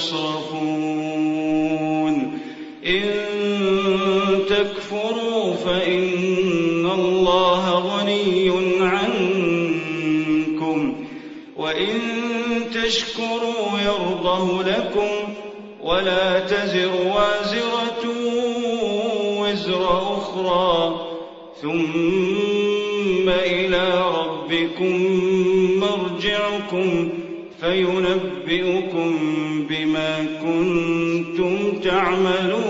تصرفون إن تكفروا فإن الله غني عنكم. وإن تشكروا يرضه لكم. ولا تزر وازرة وزر أخرى. ثم إلى ربكم مرجعكم. فينبئكم بما كنتم تعملون.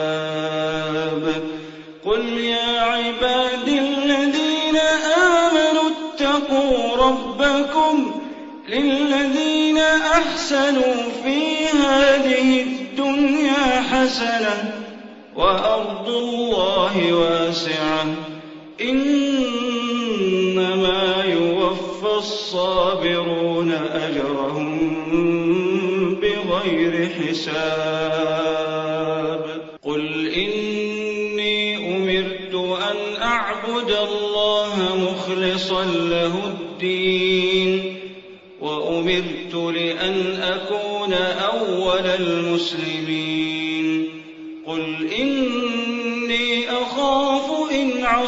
أحسنوا في هذه الدنيا حسنة وأرض الله واسعة. إنما يوفى الصابرون أجرهم بغير حساب. قل إني أمرت أن أعبد الله مخلصا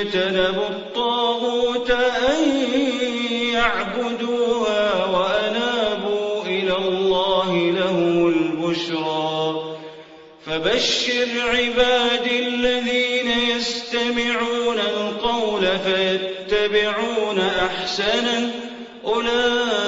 اجتنبوا الطاغوت أن يعبدوها وأنابوا إلى الله لهم البشرى. فبشر عبادي الذين يستمعون القول فيتبعون أحسنه. أولئك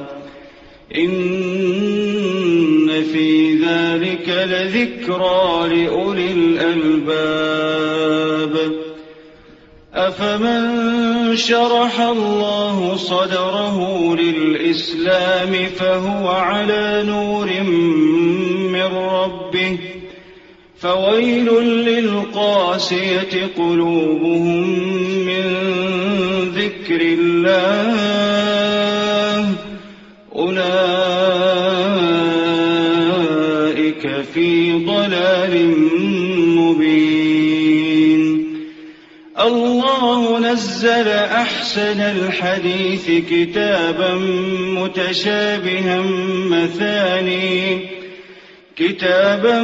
لذكرى لأولي الألباب. أفمن شرح الله صدره للإسلام فهو على نور من ربه. فويل للقاسية قلوبهم من ذكر الله. أولئك في ضلال مبين. الله نزل أحسن الحديث كتابا متشابها مثاني. كتابا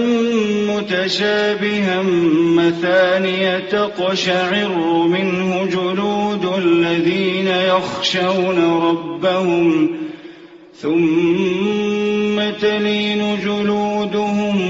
متشابها مثانية تقشعر منه جلود الذين يخشون ربهم ثم تلين جلودهم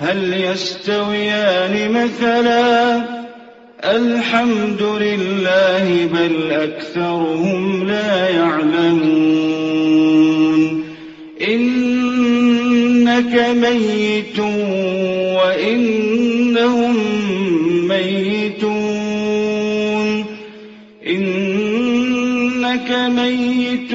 هل يستويان مثلا الحمد لله بل أكثرهم لا يعلمون إنك ميت وإنهم ميتون إنك ميت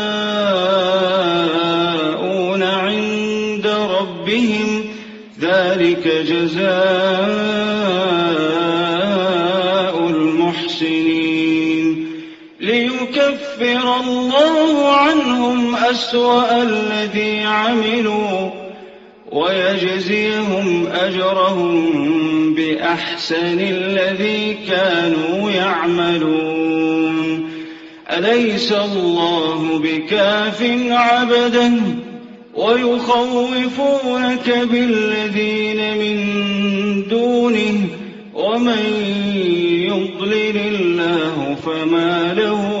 ليكفر الله عنهم أسوأ الذي عملوا ويجزيهم أجرهم بأحسن الذي كانوا يعملون. أليس الله بكاف عبدا ويخوفونك بالذين من دونه ومن يضلل الله فما له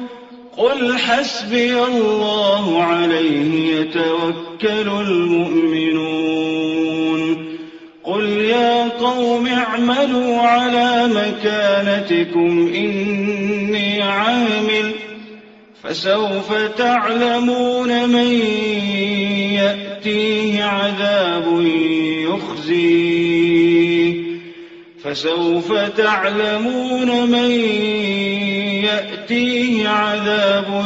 قل حسبي الله عليه يتوكل المؤمنون. قل يا قوم اعملوا على مكانتكم إني عامل. فسوف تعلمون من يأتيه عذاب يخزيه. فسوف تعلمون من يأتيه عذاب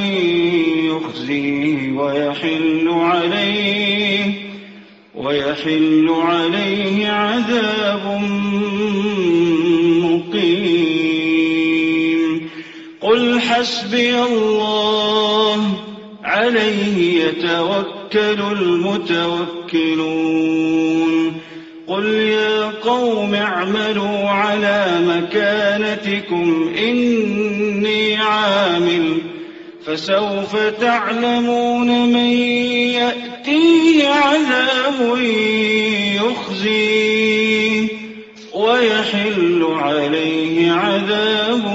يخزيه ويحل عليه ويحل عليه عذاب مقيم. قل حسبي الله عليه يتوكل المتوكلون. قل يا قوم اعملوا على مكانتكم إني عامل فسوف تعلمون من يأتيه عذاب يخزيه ويحل عليه عذاب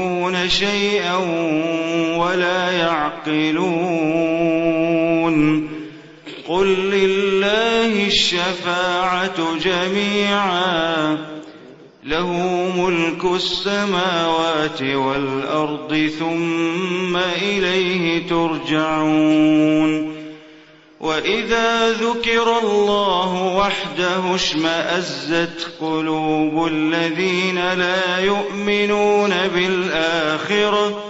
يملكون شيئا ولا يعقلون. قل لله الشفاعة جميعا له ملك السماوات والأرض ثم إليه ترجعون. وإذا ذكر الله وحده اشمأزت قلوب الذين لا يؤمنون بالآخرة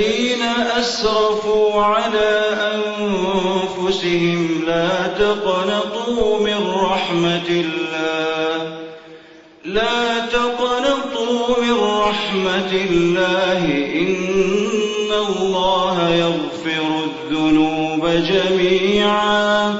الذين أسرفوا على أنفسهم لا تقنطوا من رحمة الله. لا تقنطوا من رحمة الله. إن الله يغفر الذنوب جميعا.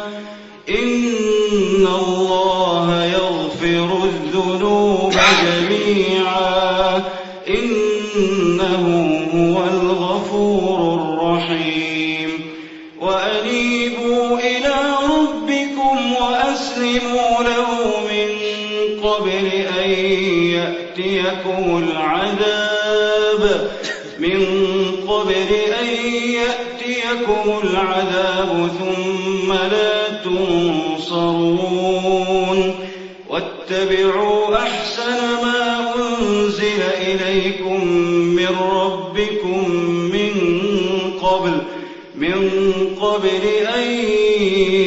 يأتيكم العذاب ثم لا تنصرون واتبعوا أحسن ما أنزل إليكم من ربكم من قبل من قبل أن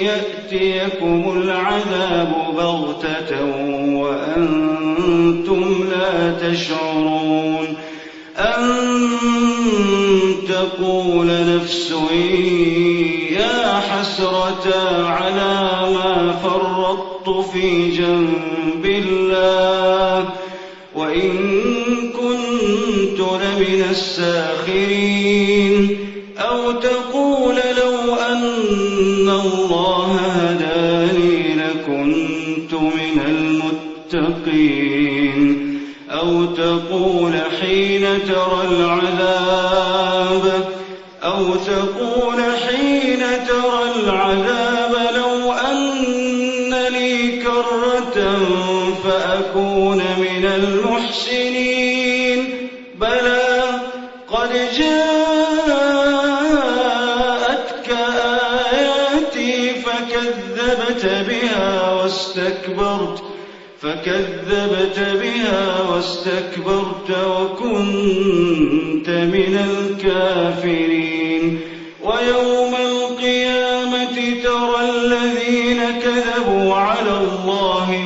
يأتيكم العذاب بغتة وأنتم لا تشعرون. أن تقول نفس يا حسرة على ما فرطت في جنب الله. وإن كنت لمن الساخرين. أو تقول لو أن الله هداني لكنت من المتقين. أو تقول حين ترى العذاب فأكون من المحسنين. بلى قد جاءتك آياتي فكذبت بها واستكبرت فكذبت بها واستكبرت وكنت من الكافرين. ويوم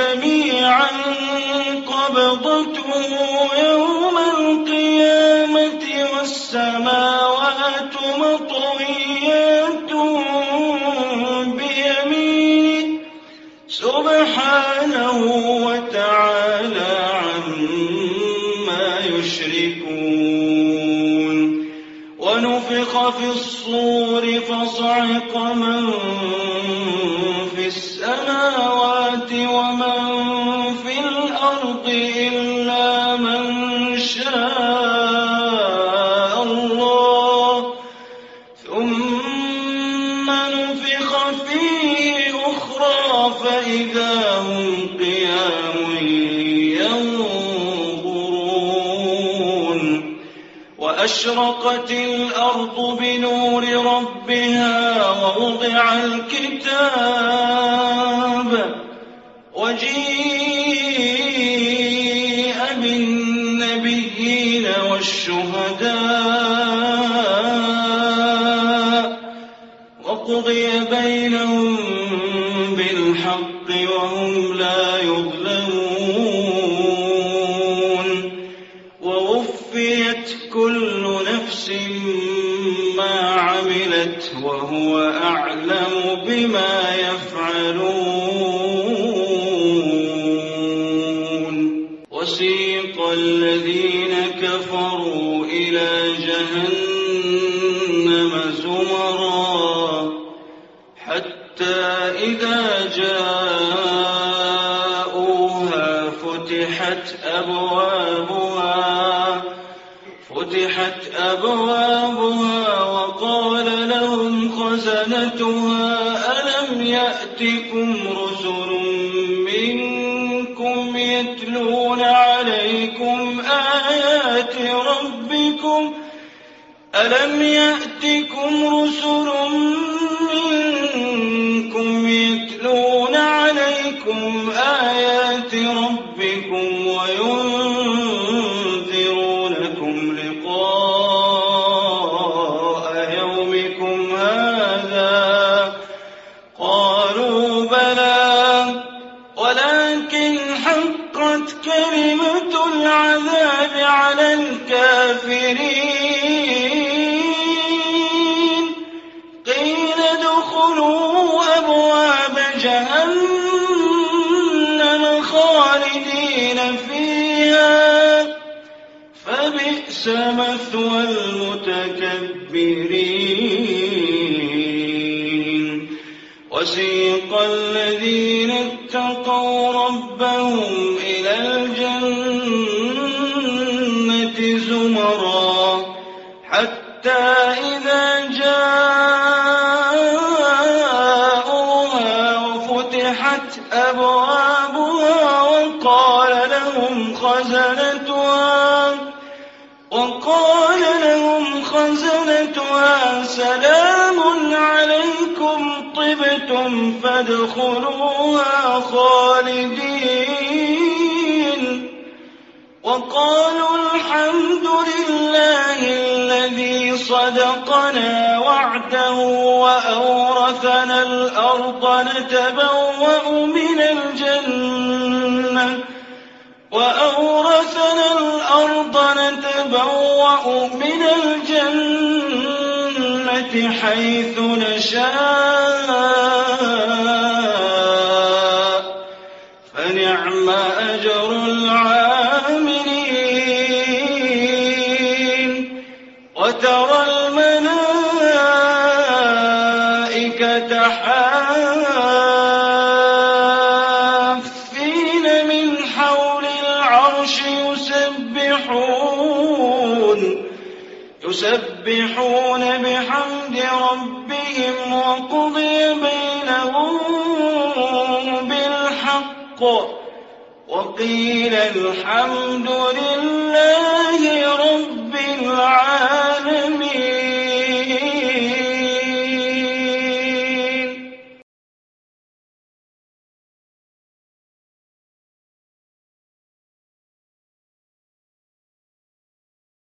جميعا قبضته يوم القيامة والسماوات مطوية الكتاب وجيء بالنبيين والشهداء وقضي بينهم يتلون عليكم آيات ربكم ألم يأتكم رسل سيق الذين اتقوا ربهم إلى الجنة زمرا حتى ادخلوها خالدين. وقالوا الحمد لله الذي صدقنا وعده وأورثنا الأرض نتبوأ من الجنة. وأورثنا الأرض نتبوأ من الجنة. حيث نشاء. الحمد لله